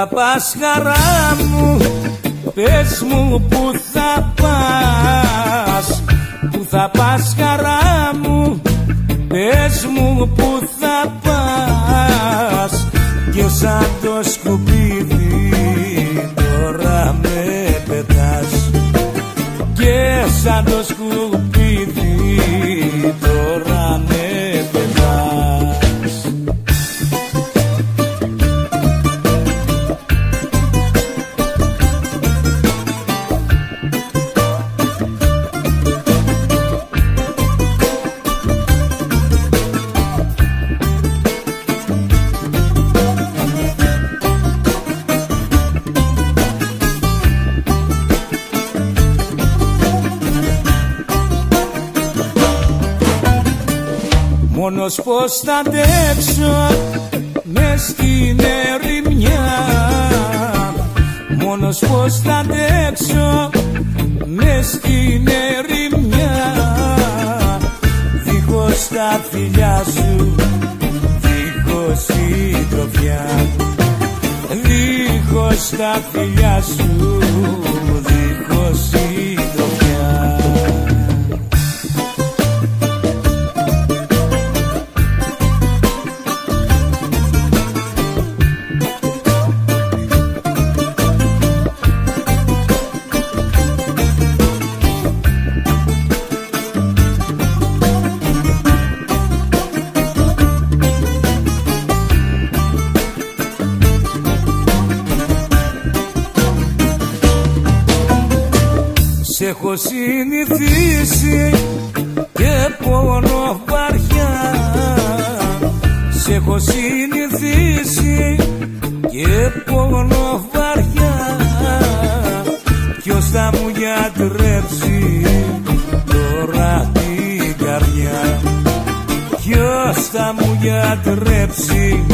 θα πας χαρά μου Πες μου που θα πας. Που θα πας χαρά μου Πες μου που θα πας. Και σαν το σκουπίδι τώρα με πετάς. Και σαν το σκουπίδι Μόνος πως θα αντέξω μες στην ερημιά. Μόνος πως θα αντέξω μες στην ερημιά. Δίχως τα φιλιά σου, δίχως συντροφιά Δίχως τα φιλιά σου, δίχως συντροφιά Σ' έχω συνηθίσει και πόνο βαριά. Σ' έχω συνηθίσει και πόνο βαριά. Ποιος θα μου γιατρέψει τώρα την καρδιά; Ποιος θα μου γιατρέψει